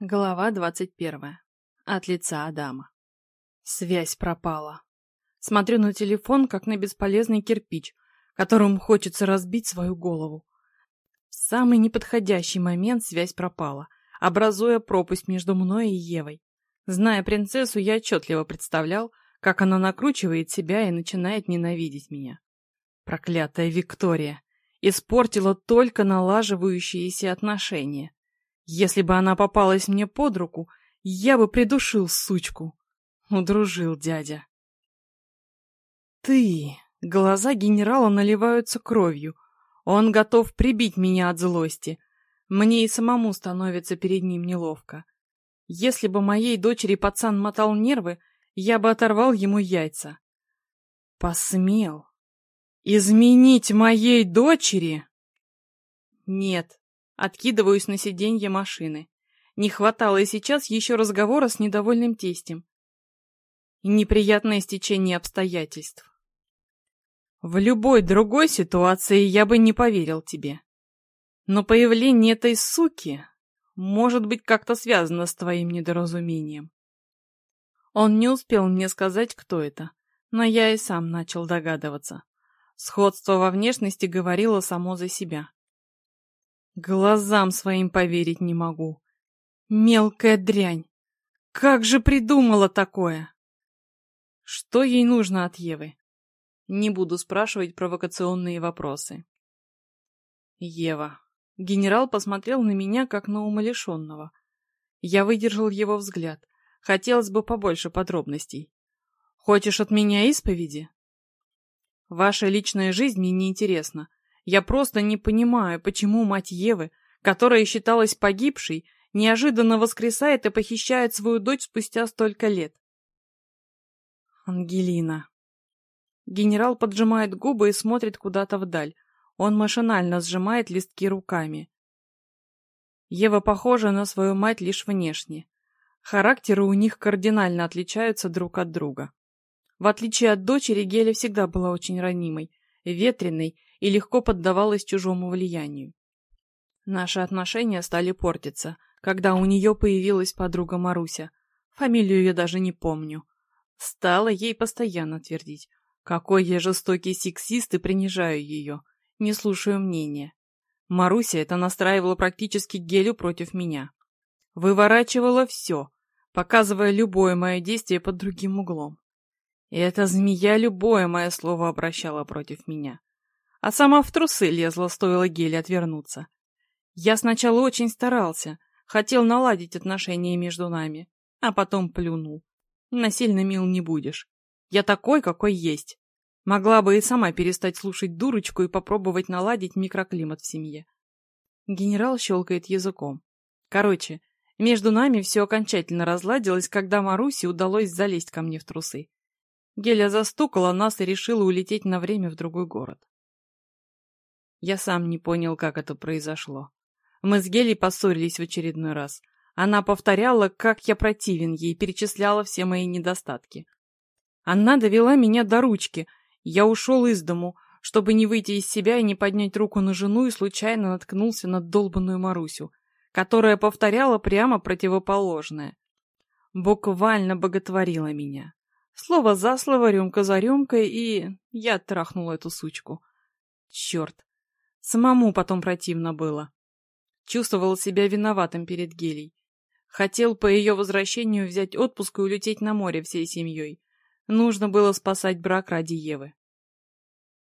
Глава двадцать первая. От лица Адама. Связь пропала. Смотрю на телефон, как на бесполезный кирпич, которым хочется разбить свою голову. В самый неподходящий момент связь пропала, образуя пропасть между мной и Евой. Зная принцессу, я отчетливо представлял, как она накручивает себя и начинает ненавидеть меня. Проклятая Виктория! Испортила только налаживающиеся отношения. Если бы она попалась мне под руку, я бы придушил сучку. Удружил дядя. Ты! Глаза генерала наливаются кровью. Он готов прибить меня от злости. Мне и самому становится перед ним неловко. Если бы моей дочери пацан мотал нервы, я бы оторвал ему яйца. Посмел. Изменить моей дочери? Нет, Откидываюсь на сиденье машины. Не хватало и сейчас еще разговора с недовольным тестем. Неприятное стечение обстоятельств. В любой другой ситуации я бы не поверил тебе. Но появление этой суки может быть как-то связано с твоим недоразумением. Он не успел мне сказать, кто это, но я и сам начал догадываться. Сходство во внешности говорило само за себя. Глазам своим поверить не могу. Мелкая дрянь. Как же придумала такое? Что ей нужно от Евы? Не буду спрашивать провокационные вопросы. Ева. Генерал посмотрел на меня, как на умалишенного. Я выдержал его взгляд. Хотелось бы побольше подробностей. Хочешь от меня исповеди? Ваша личная жизнь мне неинтересна. Я просто не понимаю, почему мать Евы, которая считалась погибшей, неожиданно воскресает и похищает свою дочь спустя столько лет. Ангелина. Генерал поджимает губы и смотрит куда-то вдаль. Он машинально сжимает листки руками. Ева похожа на свою мать лишь внешне. Характеры у них кардинально отличаются друг от друга. В отличие от дочери, Геля всегда была очень ранимой, ветреной и легко поддавалась чужому влиянию. Наши отношения стали портиться, когда у нее появилась подруга Маруся. Фамилию я даже не помню. Стала ей постоянно твердить, какой я жестокий сексист и принижаю ее, не слушаю мнения. Маруся это настраивала практически гелю против меня. Выворачивала все, показывая любое мое действие под другим углом. И эта змея любое мое слово обращала против меня а сама в трусы лезла, стоило Геле отвернуться. Я сначала очень старался, хотел наладить отношения между нами, а потом плюнул. Насильно мил не будешь. Я такой, какой есть. Могла бы и сама перестать слушать дурочку и попробовать наладить микроклимат в семье. Генерал щелкает языком. Короче, между нами все окончательно разладилось, когда Марусе удалось залезть ко мне в трусы. Геля застукала нас и решила улететь на время в другой город. Я сам не понял, как это произошло. Мы с Гелей поссорились в очередной раз. Она повторяла, как я противен ей, перечисляла все мои недостатки. Она довела меня до ручки. Я ушел из дому, чтобы не выйти из себя и не поднять руку на жену, и случайно наткнулся на долбанную Марусю, которая повторяла прямо противоположное. Буквально боготворила меня. Слово за слово, рюмка за рюмкой, и я трахнул эту сучку. Черт, Самому потом противно было. Чувствовал себя виноватым перед Гелей. Хотел по ее возвращению взять отпуск и улететь на море всей семьей. Нужно было спасать брак ради Евы.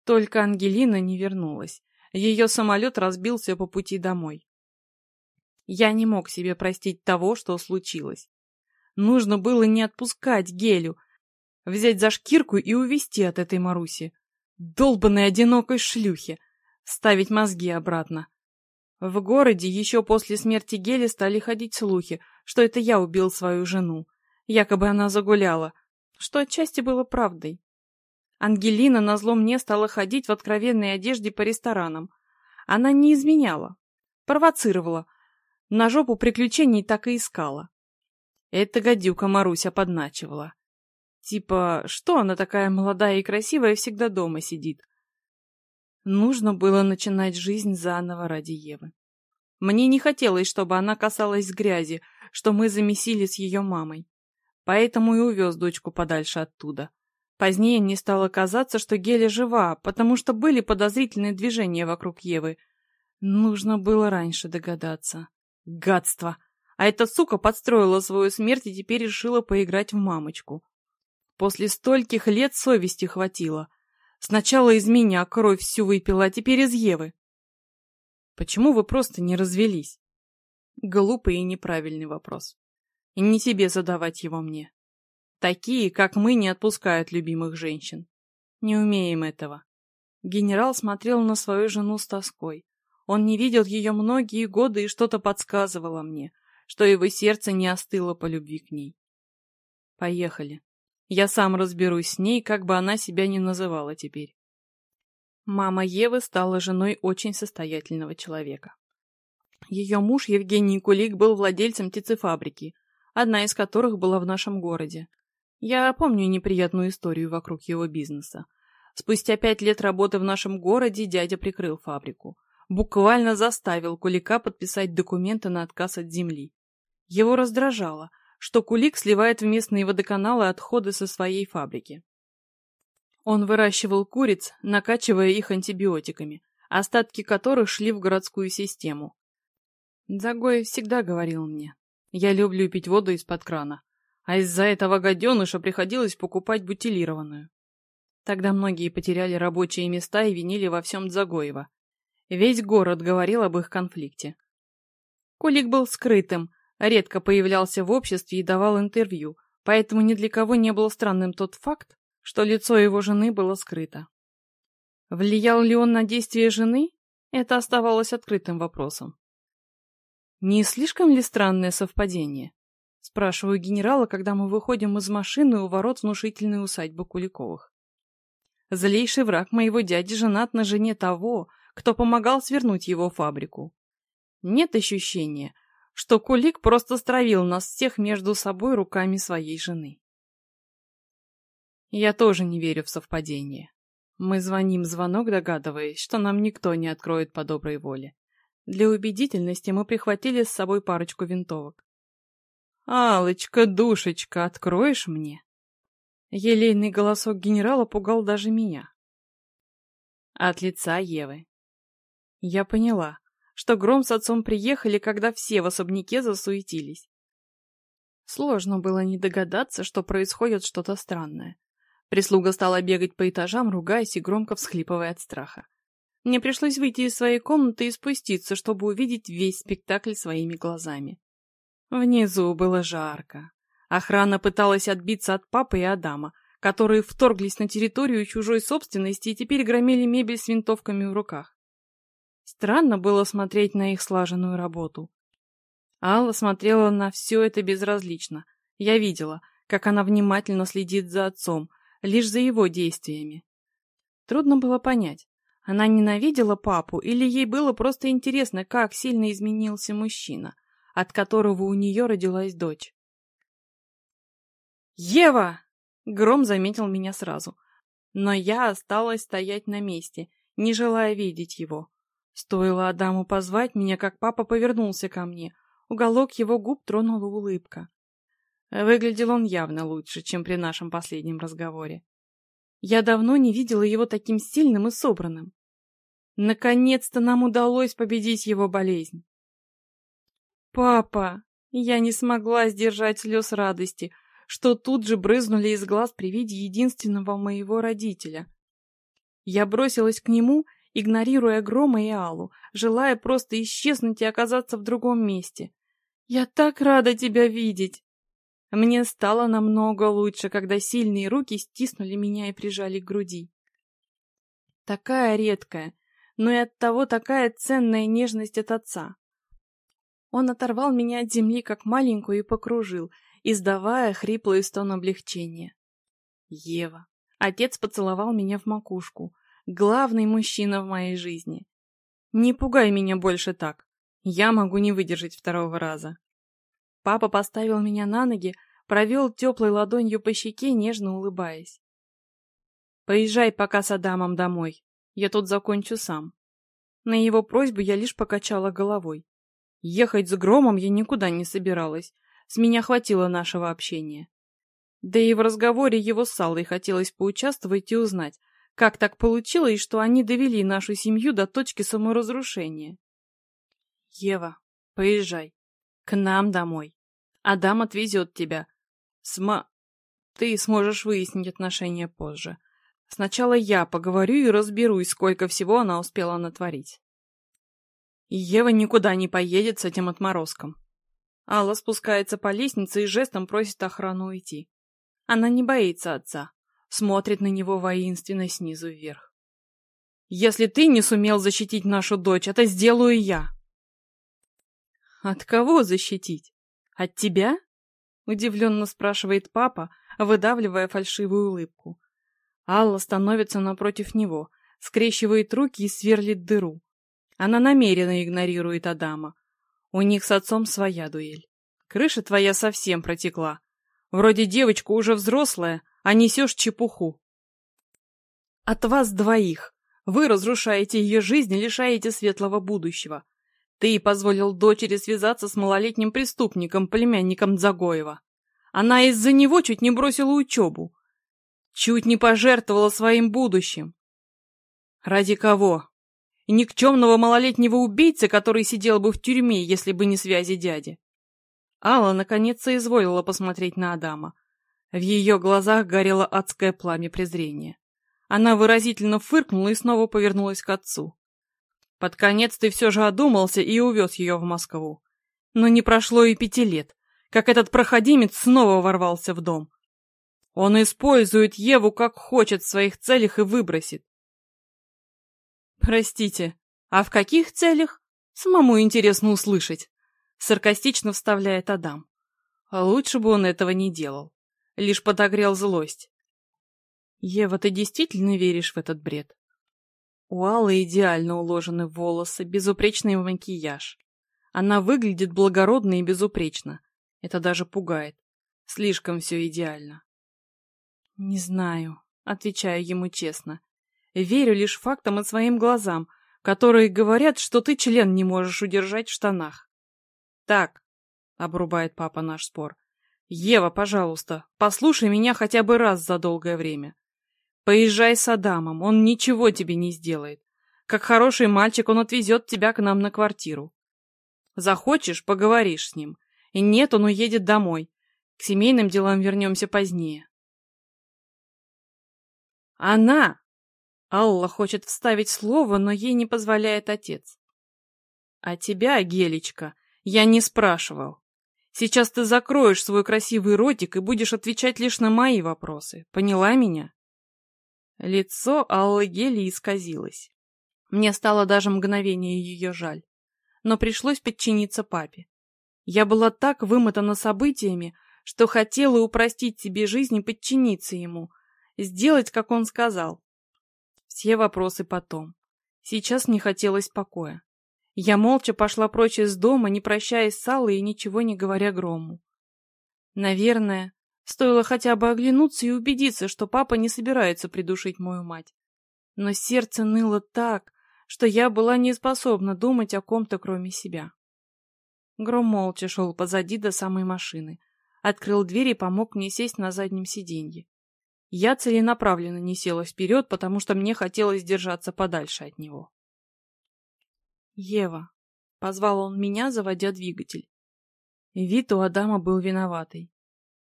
Только Ангелина не вернулась. Ее самолет разбился по пути домой. Я не мог себе простить того, что случилось. Нужно было не отпускать Гелю, взять за шкирку и увести от этой Маруси. Долбанной одинокой шлюхи, ставить мозги обратно. В городе еще после смерти Гели стали ходить слухи, что это я убил свою жену. Якобы она загуляла, что отчасти было правдой. Ангелина назло мне стала ходить в откровенной одежде по ресторанам. Она не изменяла, провоцировала. На жопу приключений так и искала. Эта гадюка Маруся подначивала. Типа, что она такая молодая и красивая всегда дома сидит? Нужно было начинать жизнь заново ради Евы. Мне не хотелось, чтобы она касалась грязи, что мы замесили с ее мамой. Поэтому и увез дочку подальше оттуда. Позднее мне стало казаться, что Геля жива, потому что были подозрительные движения вокруг Евы. Нужно было раньше догадаться. Гадство! А эта сука подстроила свою смерть и теперь решила поиграть в мамочку. После стольких лет совести хватило. Сначала из меня кровь всю выпила, а теперь из Евы. Почему вы просто не развелись? Глупый и неправильный вопрос. И не тебе задавать его мне. Такие, как мы, не отпускают любимых женщин. Не умеем этого. Генерал смотрел на свою жену с тоской. Он не видел ее многие годы и что-то подсказывало мне, что его сердце не остыло по любви к ней. Поехали. Я сам разберусь с ней, как бы она себя ни называла теперь. Мама Евы стала женой очень состоятельного человека. Ее муж Евгений Кулик был владельцем птицефабрики, одна из которых была в нашем городе. Я помню неприятную историю вокруг его бизнеса. Спустя пять лет работы в нашем городе дядя прикрыл фабрику. Буквально заставил Кулика подписать документы на отказ от земли. Его раздражало, что Кулик сливает в местные водоканалы отходы со своей фабрики. Он выращивал куриц, накачивая их антибиотиками, остатки которых шли в городскую систему. Загоев всегда говорил мне, я люблю пить воду из-под крана, а из-за этого гаденыша приходилось покупать бутилированную. Тогда многие потеряли рабочие места и винили во всем Дзагоева. Весь город говорил об их конфликте. Кулик был скрытым, редко появлялся в обществе и давал интервью, поэтому ни для кого не был странным тот факт, что лицо его жены было скрыто. Влиял ли он на действия жены? Это оставалось открытым вопросом. Не слишком ли странное совпадение? Спрашиваю генерала, когда мы выходим из машины у ворот внушительной усадьбы Куликовых. Злейший враг моего дяди женат на жене того, кто помогал свернуть его фабрику. Нет ощущения, что Кулик просто стравил нас всех между собой руками своей жены. Я тоже не верю в совпадение. Мы звоним звонок, догадываясь, что нам никто не откроет по доброй воле. Для убедительности мы прихватили с собой парочку винтовок. «Алочка, душечка, откроешь мне?» Елейный голосок генерала пугал даже меня. От лица Евы. Я поняла, что Гром с отцом приехали, когда все в особняке засуетились. Сложно было не догадаться, что происходит что-то странное. Прислуга стала бегать по этажам, ругаясь и громко всхлипывая от страха. Мне пришлось выйти из своей комнаты и спуститься, чтобы увидеть весь спектакль своими глазами. Внизу было жарко. Охрана пыталась отбиться от папы и Адама, которые вторглись на территорию чужой собственности и теперь громили мебель с винтовками в руках. Странно было смотреть на их слаженную работу. Алла смотрела на все это безразлично. Я видела, как она внимательно следит за отцом, лишь за его действиями. Трудно было понять, она ненавидела папу или ей было просто интересно, как сильно изменился мужчина, от которого у нее родилась дочь. «Ева!» — Гром заметил меня сразу. Но я осталась стоять на месте, не желая видеть его. Стоило Адаму позвать меня, как папа повернулся ко мне. Уголок его губ тронула улыбка. Выглядел он явно лучше, чем при нашем последнем разговоре. Я давно не видела его таким сильным и собранным. Наконец-то нам удалось победить его болезнь. «Папа!» Я не смогла сдержать слез радости, что тут же брызнули из глаз при виде единственного моего родителя. Я бросилась к нему, игнорируя Грома и Аллу, желая просто исчезнуть и оказаться в другом месте. «Я так рада тебя видеть!» Мне стало намного лучше, когда сильные руки стиснули меня и прижали к груди. Такая редкая, но и оттого такая ценная нежность от отца. Он оторвал меня от земли, как маленькую, и покружил, издавая хриплый стон облегчения. Ева. Отец поцеловал меня в макушку. Главный мужчина в моей жизни. Не пугай меня больше так. Я могу не выдержать второго раза. Папа поставил меня на ноги, провел теплой ладонью по щеке, нежно улыбаясь. «Поезжай пока с Адамом домой. Я тут закончу сам». На его просьбу я лишь покачала головой. Ехать с громом я никуда не собиралась. С меня хватило нашего общения. Да и в разговоре его с Аллой хотелось поучаствовать и узнать, как так получилось, что они довели нашу семью до точки саморазрушения. Ева, поезжай. К нам домой. Адам отвезет тебя. Сма... Ты сможешь выяснить отношения позже. Сначала я поговорю и разберусь, сколько всего она успела натворить. Ева никуда не поедет с этим отморозком. Алла спускается по лестнице и жестом просит охрану уйти. Она не боится отца, смотрит на него воинственно снизу вверх. «Если ты не сумел защитить нашу дочь, это сделаю я!» «От кого защитить? От тебя?» — удивленно спрашивает папа, выдавливая фальшивую улыбку. Алла становится напротив него, скрещивает руки и сверлит дыру. Она намеренно игнорирует Адама. У них с отцом своя дуэль. Крыша твоя совсем протекла. Вроде девочка уже взрослая, а несешь чепуху. От вас двоих. Вы разрушаете ее жизнь и лишаете светлого будущего. Ты позволил дочери связаться с малолетним преступником, племянником Загоева. Она из-за него чуть не бросила учебу. Чуть не пожертвовала своим будущим. Ради кого? Никчемного малолетнего убийцы, который сидел бы в тюрьме, если бы не связи дяди. Алла наконец соизволила посмотреть на Адама. В ее глазах горело адское пламя презрения. Она выразительно фыркнула и снова повернулась к отцу. Под конец ты все же одумался и увез ее в Москву. Но не прошло и пяти лет, как этот проходимец снова ворвался в дом. Он использует Еву как хочет в своих целях и выбросит. Простите, а в каких целях? Самому интересно услышать. Саркастично вставляет Адам. Лучше бы он этого не делал. Лишь подогрел злость. Ева, ты действительно веришь в этот бред? У Аллы идеально уложены волосы, безупречный макияж. Она выглядит благородно и безупречно. Это даже пугает. Слишком все идеально. «Не знаю», — отвечаю ему честно. «Верю лишь фактам и своим глазам, которые говорят, что ты член не можешь удержать в штанах». «Так», — обрубает папа наш спор, — «Ева, пожалуйста, послушай меня хотя бы раз за долгое время. Поезжай с Адамом, он ничего тебе не сделает. Как хороший мальчик, он отвезет тебя к нам на квартиру. Захочешь, поговоришь с ним. И нет, он уедет домой. К семейным делам вернемся позднее. Она! Алла хочет вставить слово, но ей не позволяет отец. А тебя, Гелечка, я не спрашивал. Сейчас ты закроешь свой красивый ротик и будешь отвечать лишь на мои вопросы. Поняла меня? Лицо Аллы Гели исказилось. Мне стало даже мгновение ее жаль. Но пришлось подчиниться папе. Я была так вымотана событиями, что хотела упростить себе жизнь и подчиниться ему, Сделать, как он сказал. Все вопросы потом. Сейчас не хотелось покоя. Я молча пошла прочь из дома, не прощаясь с Аллой и ничего не говоря Грому. Наверное, стоило хотя бы оглянуться и убедиться, что папа не собирается придушить мою мать. Но сердце ныло так, что я была не способна думать о ком-то, кроме себя. Гром молча шел позади до самой машины, открыл дверь и помог мне сесть на заднем сиденье. Я целенаправленно не села вперед, потому что мне хотелось держаться подальше от него. «Ева», — позвал он меня, заводя двигатель. Вид у Адама был виноватый.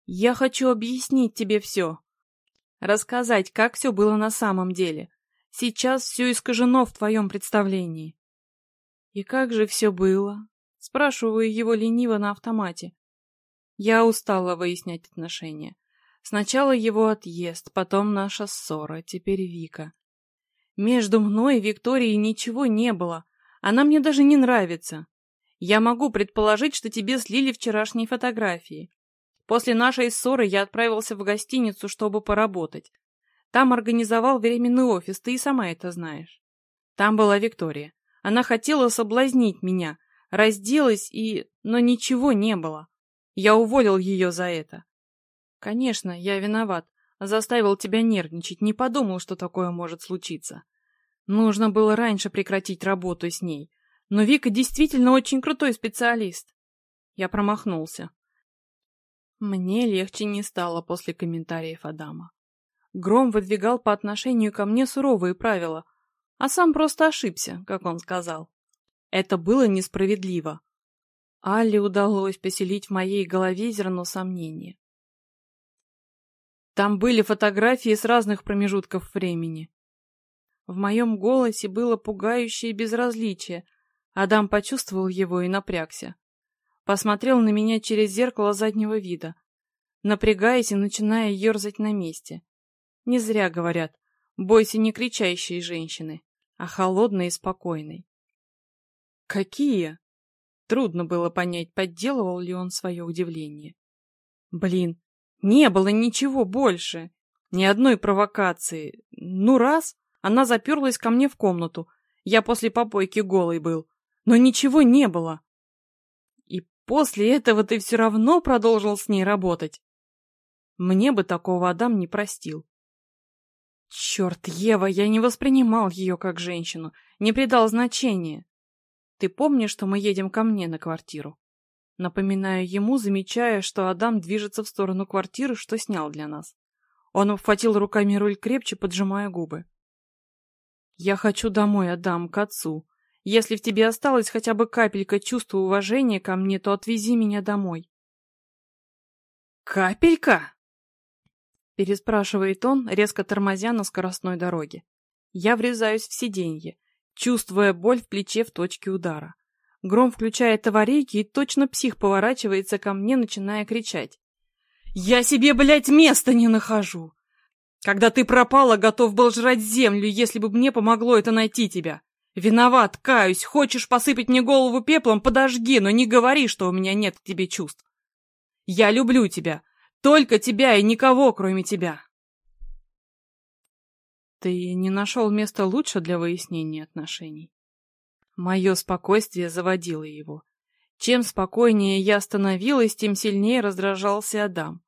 «Я хочу объяснить тебе все. Рассказать, как все было на самом деле. Сейчас все искажено в твоем представлении». «И как же все было?» — спрашиваю его лениво на автомате. Я устала выяснять отношения. Сначала его отъезд, потом наша ссора, теперь Вика. Между мной и Викторией ничего не было. Она мне даже не нравится. Я могу предположить, что тебе слили вчерашние фотографии. После нашей ссоры я отправился в гостиницу, чтобы поработать. Там организовал временный офис, ты и сама это знаешь. Там была Виктория. Она хотела соблазнить меня, разделась и... Но ничего не было. Я уволил ее за это. Конечно, я виноват. Заставил тебя нервничать, не подумал, что такое может случиться. Нужно было раньше прекратить работу с ней. Но Вика действительно очень крутой специалист. Я промахнулся. Мне легче не стало после комментариев Адама. Гром выдвигал по отношению ко мне суровые правила, а сам просто ошибся, как он сказал. Это было несправедливо. Алле удалось поселить в моей голове зерно сомнения. Там были фотографии с разных промежутков времени. В моем голосе было пугающее безразличие. Адам почувствовал его и напрягся. Посмотрел на меня через зеркало заднего вида, напрягаясь и начиная ерзать на месте. Не зря говорят, бойся не кричащей женщины, а холодной и спокойной. Какие? Трудно было понять, подделывал ли он свое удивление. Блин, не было ничего больше. Ни одной провокации. Ну раз, она заперлась ко мне в комнату. Я после попойки голый был. Но ничего не было. И после этого ты все равно продолжил с ней работать. Мне бы такого Адам не простил. Черт, Ева, я не воспринимал ее как женщину, не придал значения. Ты помнишь, что мы едем ко мне на квартиру? Напоминаю ему, замечая, что Адам движется в сторону квартиры, что снял для нас. Он обхватил руками руль крепче, поджимая губы. «Я хочу домой, Адам, к отцу. Если в тебе осталась хотя бы капелька чувства уважения ко мне, то отвези меня домой». «Капелька?» Переспрашивает он, резко тормозя на скоростной дороге. Я врезаюсь в сиденье, чувствуя боль в плече в точке удара. Гром включает аварийки и точно псих поворачивается ко мне, начиная кричать. «Я себе, блядь, места не нахожу! Когда ты пропала, готов был жрать землю, если бы мне помогло это найти тебя. Виноват, каюсь, хочешь посыпать мне голову пеплом, подожги, но не говори, что у меня нет к тебе чувств. Я люблю тебя, только тебя и никого, кроме тебя!» Ты не нашел места лучше для выяснения отношений? Мое спокойствие заводило его. Чем спокойнее я становилась, тем сильнее раздражался Адам.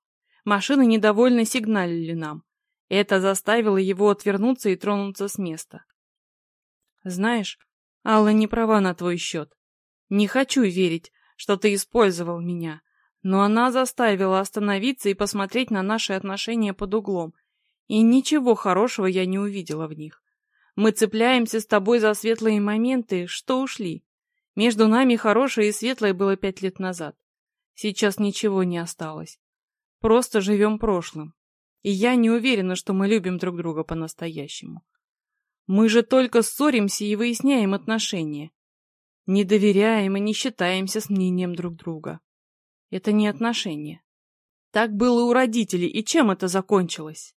Машины недовольно сигналили нам. Это заставило его отвернуться и тронуться с места. Знаешь, Алла не права на твой счет. Не хочу верить, что ты использовал меня, но она заставила остановиться и посмотреть на наши отношения под углом, и ничего хорошего я не увидела в них. Мы цепляемся с тобой за светлые моменты, что ушли. Между нами хорошее и светлое было пять лет назад. Сейчас ничего не осталось. Просто живем прошлым. И я не уверена, что мы любим друг друга по-настоящему. Мы же только ссоримся и выясняем отношения. Не доверяем и не считаемся с мнением друг друга. Это не отношения. Так было у родителей, и чем это закончилось?